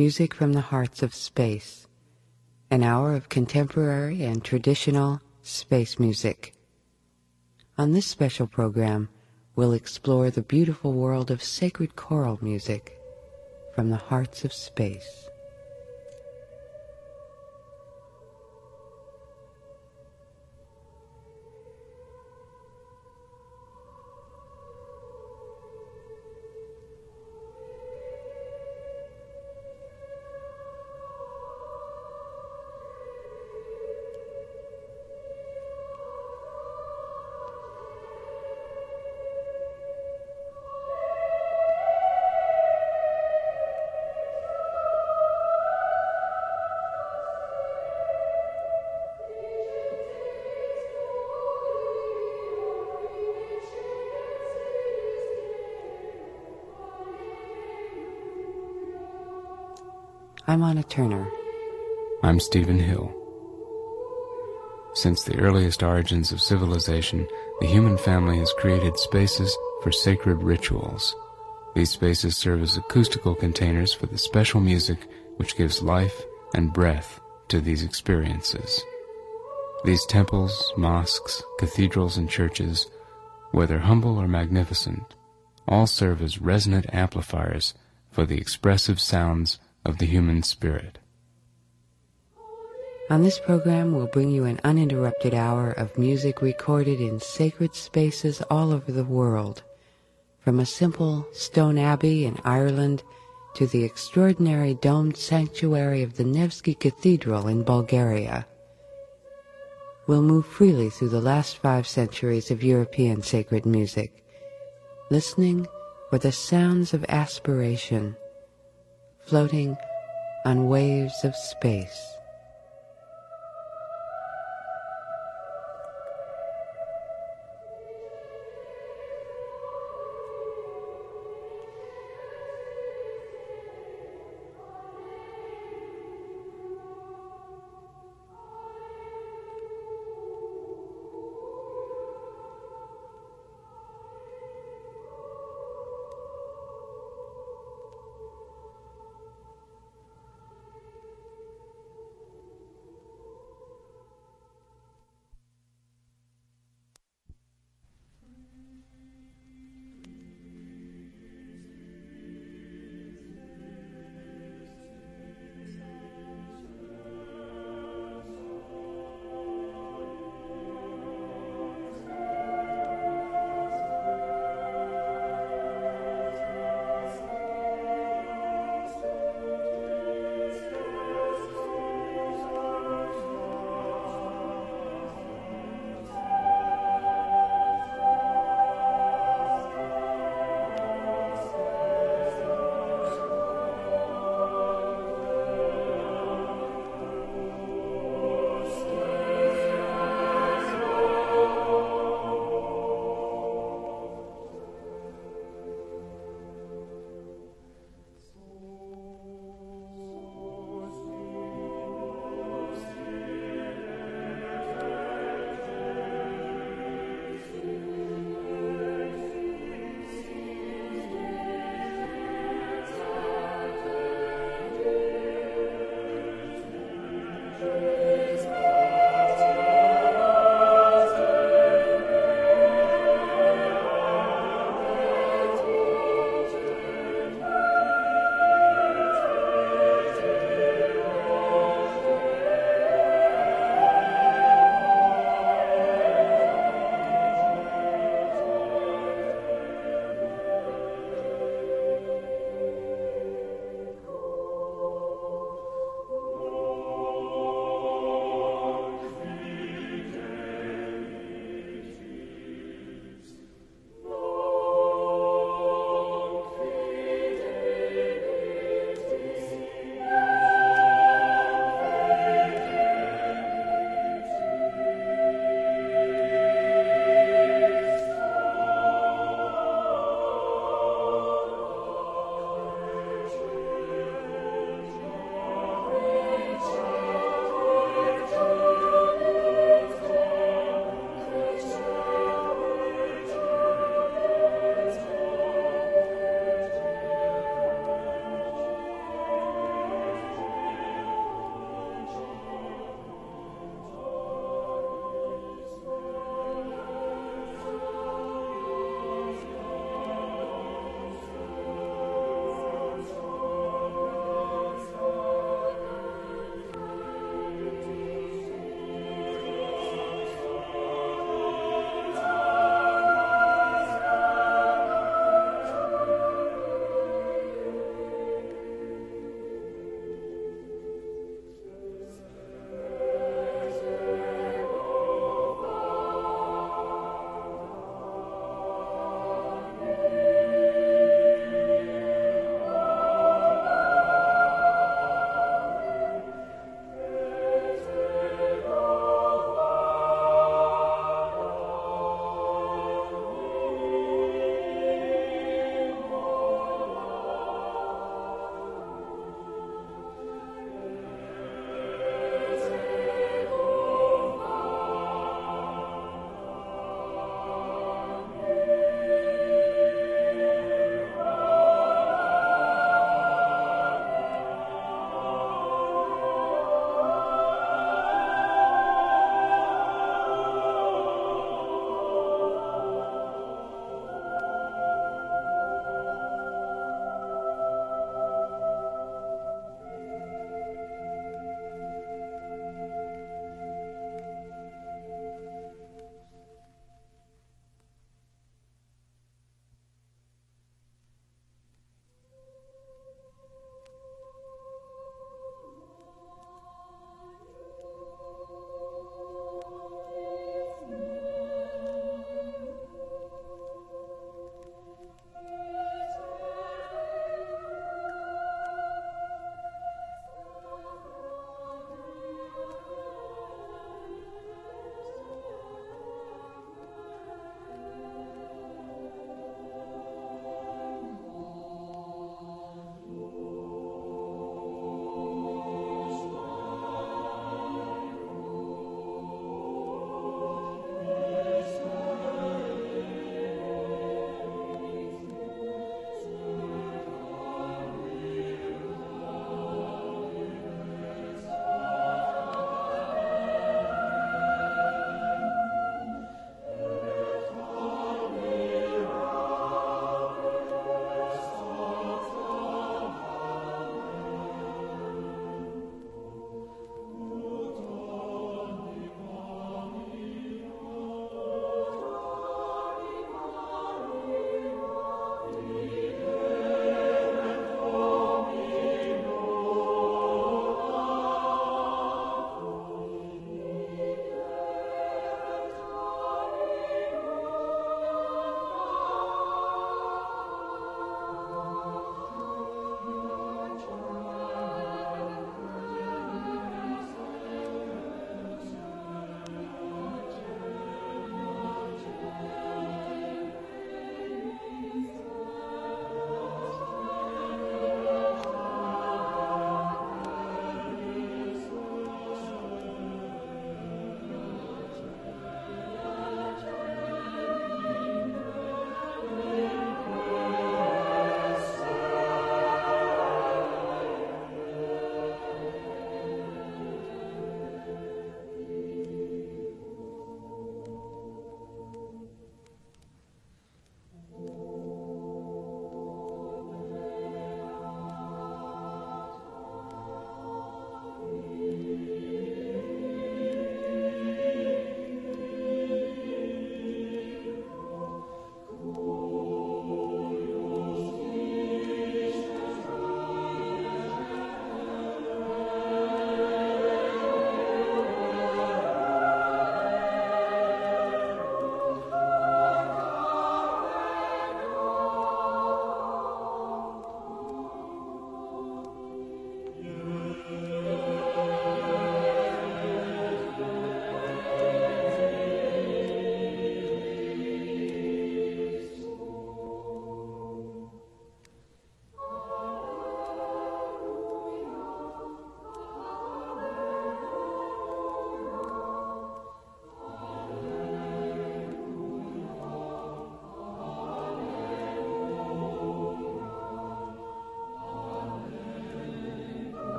Music from the Hearts of Space, an hour of contemporary and traditional space music. On this special program, we'll explore the beautiful world of sacred choral music from the hearts of space. I'm Anna Turner. I'm Stephen Hill. Since the earliest origins of civilization, the human family has created spaces for sacred rituals. These spaces serve as acoustical containers for the special music which gives life and breath to these experiences. These temples, mosques, cathedrals, and churches, whether humble or magnificent, all serve as resonant amplifiers for the expressive sounds of the human spirit. On this program, we'll bring you an uninterrupted hour of music recorded in sacred spaces all over the world, from a simple stone abbey in Ireland to the extraordinary domed sanctuary of the Nevsky Cathedral in Bulgaria. We'll move freely through the last five centuries of European sacred music, listening for the sounds of aspiration floating on waves of space.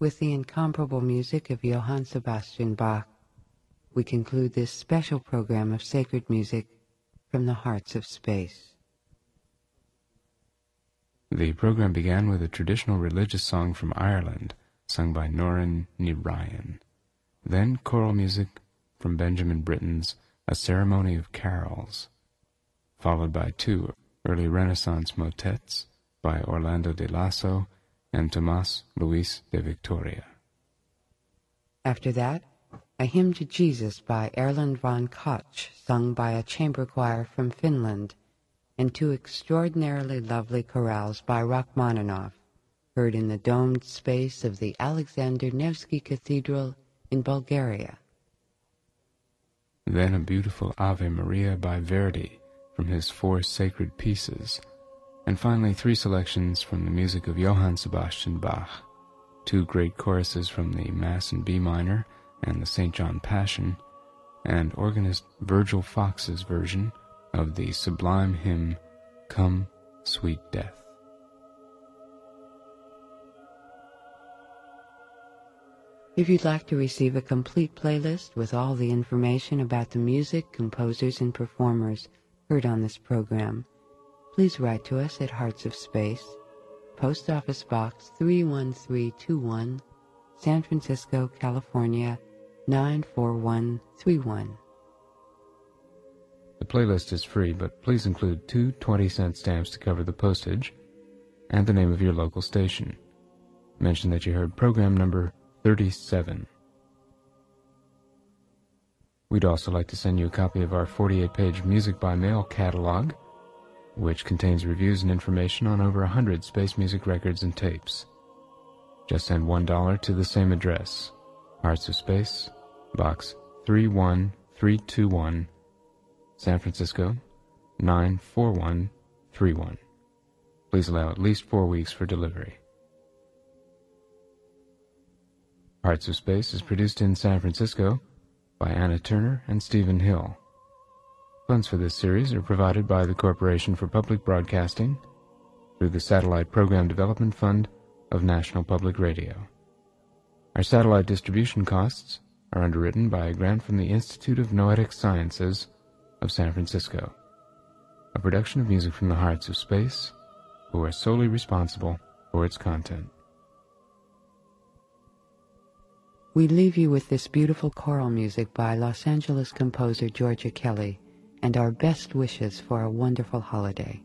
With the incomparable music of Johann Sebastian Bach, we conclude this special program of sacred music from the hearts of space. The program began with a traditional religious song from Ireland, sung by Nóirín Ní Riain. Then choral music from Benjamin Britten's A Ceremony of Carols, followed by two early Renaissance motets by Orlando de Lasso and Tomas Luis de Victoria. After that, a hymn to Jesus by Erland von Koch, sung by a chamber choir from Finland, and two extraordinarily lovely chorales by Rachmaninoff, heard in the domed space of the Alexander Nevsky Cathedral in Bulgaria. Then a beautiful Ave Maria by Verdi from his four sacred pieces, and finally three selections from the music of Johann Sebastian Bach, two great choruses from the Mass in B minor and the St. John Passion, and organist Virgil Fox's version of the sublime hymn Come, Sweet Death. If you'd like to receive a complete playlist with all the information about the music, composers, and performers heard on this program, please write to us at Hearts of Space, Post Office Box 31321, San Francisco, California 94131. The playlist is free, but please include two 20 cent stamps to cover the postage and the name of your local station. Mention that you heard program number 37. We'd also like to send you a copy of our 48 page Music by Mail catalog, which contains reviews and information on over a 100 space music records and tapes. Just send $1 to the same address Hearts of Space, Box 31321, San Francisco 94131. Please allow at least four weeks for delivery. Hearts of Space is produced in San Francisco by Anna Turner and Stephen Hill. Funds for this series are provided by the Corporation for Public Broadcasting through the Satellite Program Development Fund of National Public Radio. Our satellite distribution costs are underwritten by a grant from the Institute of Noetic Sciences of San Francisco, a production of music from the hearts of space, who are solely responsible for its content. We leave you with this beautiful choral music by Los Angeles composer Georgia Kelly and our best wishes for a wonderful holiday.